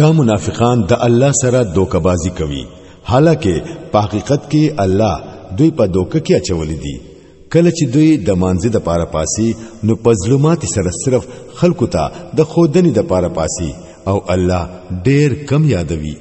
دا منافقان د الله سره دوکبازی کوي حالکه په حقیقت کې الله دوی په دوک کې اچول دي کله چې دوی د مانځي د پاره پاسي نو پزلومات سره صرف خلکو ته د خودنی د پاره پاسي او الله ډیر کم یادوي